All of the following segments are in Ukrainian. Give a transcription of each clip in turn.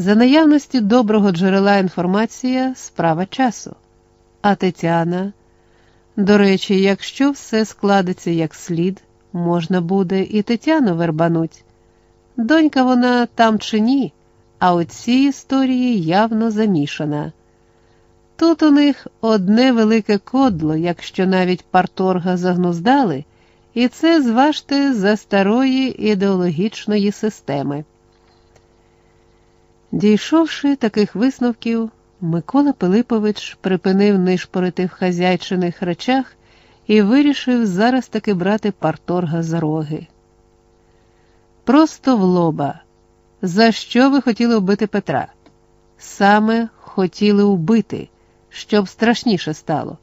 За наявності доброго джерела інформація справа часу. А Тетяна, до речі, якщо все складеться як слід, можна буде і Тетяну вербануть. Донька вона там чи ні, а у цій історії явно замішана. Тут у них одне велике кодло, якщо навіть парторга загнуздали, і це зважте за старої ідеологічної системи. Дійшовши таких висновків, Микола Пилипович припинив нишпорити в хазяйчиних речах і вирішив зараз таки брати парторга за роги. Просто в лоба. За що ви хотіли вбити Петра? Саме хотіли вбити, щоб страшніше стало.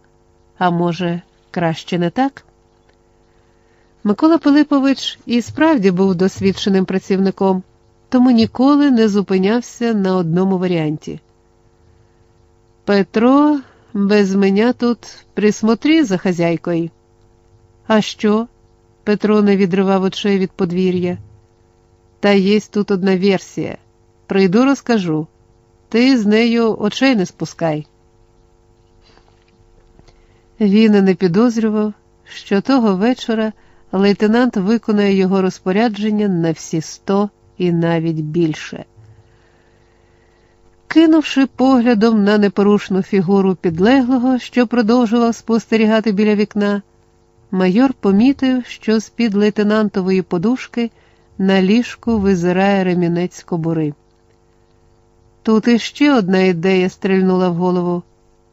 А може, краще не так? Микола Пилипович і справді був досвідченим працівником, тому ніколи не зупинявся на одному варіанті. Петро без мене тут присмотрі за хазяйкою. А що? Петро не відривав очей від подвір'я. Та є тут одна версія. Прийду, розкажу. Ти з нею очей не спускай. Він не підозрював, що того вечора лейтенант виконає його розпорядження на всі сто і навіть більше. Кинувши поглядом на непорушну фігуру підлеглого, що продовжував спостерігати біля вікна, майор помітив, що з-під лейтенантової подушки на ліжку визирає ремінець кобури. Тут іще одна ідея стрільнула в голову,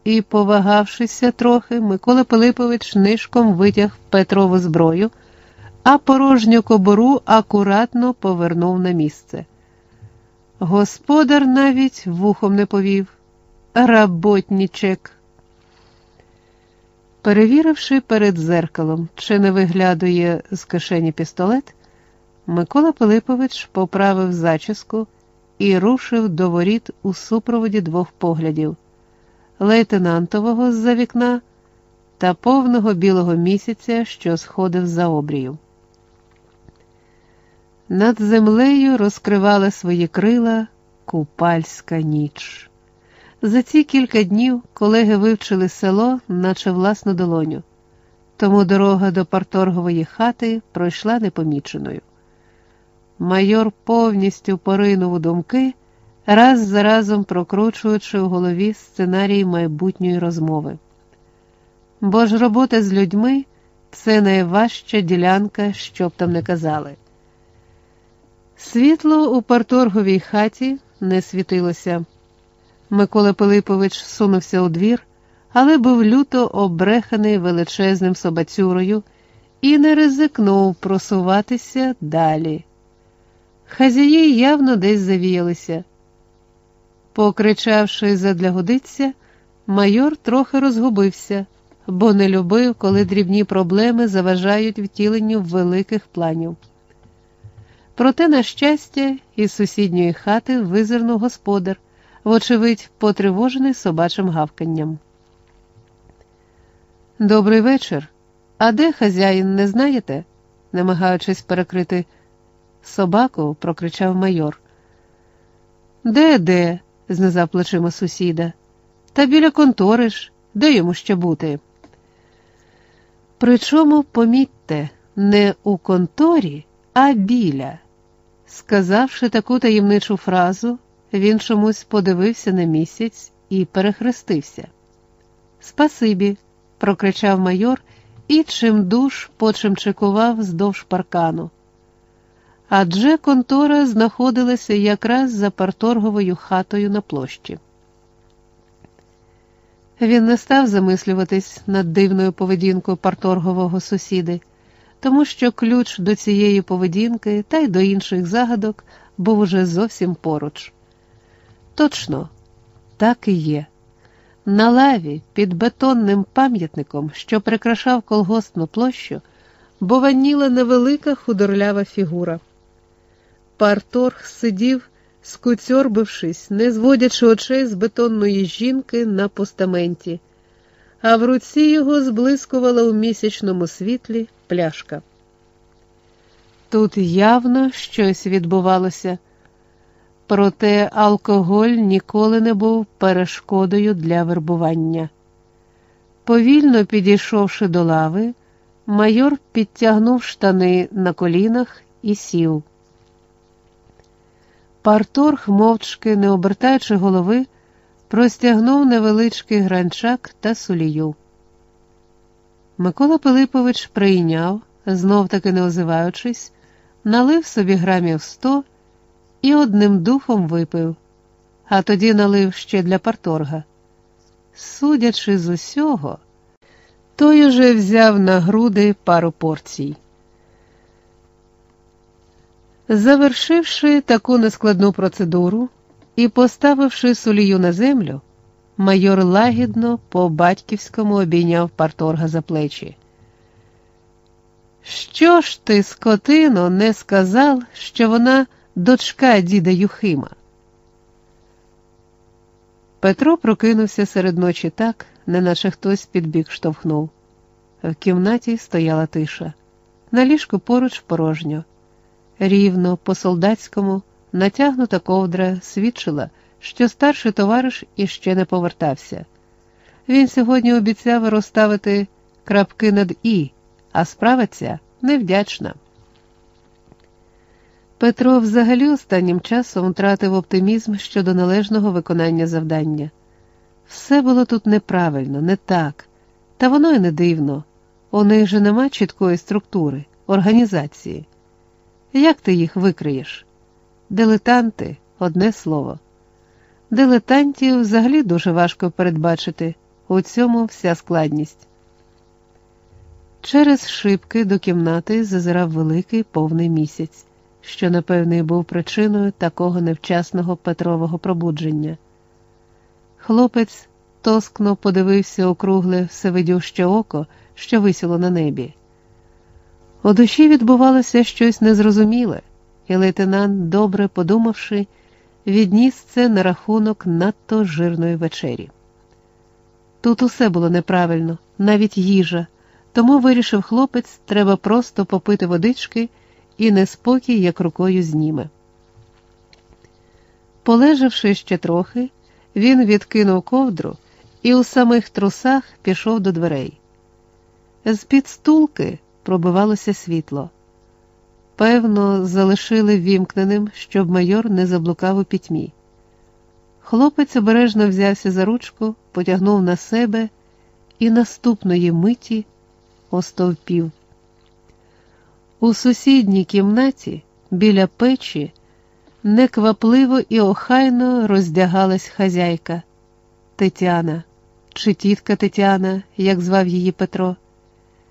і, повагавшися трохи, Микола Пилипович нишком витяг Петрову зброю, а порожню кобуру акуратно повернув на місце. Господар навіть вухом не повів. Работнічек. Перевіривши перед зеркалом, чи не виглядує з кишені пістолет, Микола Пилипович поправив зачіску і рушив до воріт у супроводі двох поглядів лейтенантового з-за вікна та повного білого місяця, що сходив за обрію. Над землею розкривала свої крила купальська ніч. За ці кілька днів колеги вивчили село, наче власну долоню, тому дорога до парторгової хати пройшла непоміченою. Майор повністю поринув у думки, раз за разом прокручуючи у голові сценарій майбутньої розмови. Бо ж робота з людьми це найважча ділянка, що б там не казали. Світло у парторговій хаті не світилося. Микола Пилипович сунувся у двір, але був люто обреханий величезним собацюрою і не ризикнув просуватися далі. Хазяї явно десь завіялися. Покричавши задля годиться, майор трохи розгубився, бо не любив, коли дрібні проблеми заважають втіленню великих планів. Проте, на щастя, із сусідньої хати визирнув господар, вочевидь, потривожений собачим гавканням. Добрий вечір. А де хазяїн, не знаєте? намагаючись перекрити собаку, прокричав майор. Де, де? знизав плечима сусіда. Та біля контори ж, де йому ще бути? Причому, помітьте, не у конторі, а біля. Сказавши таку таємничу фразу, він чомусь подивився на місяць і перехрестився. Спасибі, прокричав майор і чимдуж почимчикував здовж паркану. Адже контора знаходилася якраз за парторговою хатою на площі. Він не став замислюватись над дивною поведінкою парторгового сусіди тому що ключ до цієї поведінки та й до інших загадок був уже зовсім поруч. Точно, так і є. На лаві під бетонним пам'ятником, що прикрашав колгоспну площу, бованіла невелика худорлява фігура. Парторг сидів, скуцьорбившись, не зводячи очей з бетонної жінки на постаменті а в руці його зблискувала у місячному світлі пляшка. Тут явно щось відбувалося. проте алкоголь ніколи не був перешкодою для вербування. Повільно підійшовши до лави, майор підтягнув штани на колінах і сів. Парторг, мовчки, не обертаючи голови, простягнув невеличкий гранчак та сулію. Микола Пилипович прийняв, знов таки не озиваючись, налив собі грамів сто і одним духом випив, а тоді налив ще для парторга. Судячи з усього, той уже взяв на груди пару порцій. Завершивши таку нескладну процедуру і поставивши сулію на землю, майор лагідно по батьківському обійняв парторга за плечі. Що ж ти, скотино, не сказав, що вона дочка діда Юхима? Петро прокинувся серед ночі так, неначе хтось під бік штовхнув. В кімнаті стояла тиша. На ліжку поруч порожньо. Рівно, по солдатському, натягнута ковдра свідчила, що старший товариш іще не повертався. Він сьогодні обіцяв розставити крапки над І, а справа ця невдячна. Петро взагалі останнім часом втратив оптимізм щодо належного виконання завдання. Все було тут неправильно, не так, та воно й не дивно. У них же нема чіткої структури, організації. Як ти їх викриєш? Дилетанти одне слово. Дилетантів взагалі дуже важко передбачити, у цьому вся складність. Через шибки до кімнати зазирав великий повний місяць, що, напевне, був причиною такого невчасного Петрового пробудження. Хлопець тоскно подивився округле всевидюще око, що висіло на небі. У душі відбувалося щось незрозуміле, і лейтенант, добре подумавши, відніс це на рахунок надто жирної вечері. Тут усе було неправильно, навіть їжа, тому вирішив хлопець, треба просто попити водички і неспокій як рукою зніме. Полежавши ще трохи, він відкинув ковдру і у самих трусах пішов до дверей. З під стулки пробивалося світло. Певно, залишили вімкненим, щоб майор не заблукав у пітьмі. Хлопець обережно взявся за ручку, потягнув на себе і наступної миті остовпів. У сусідній кімнаті біля печі неквапливо і охайно роздягалась хазяйка Тетяна чи тітка Тетяна, як звав її Петро.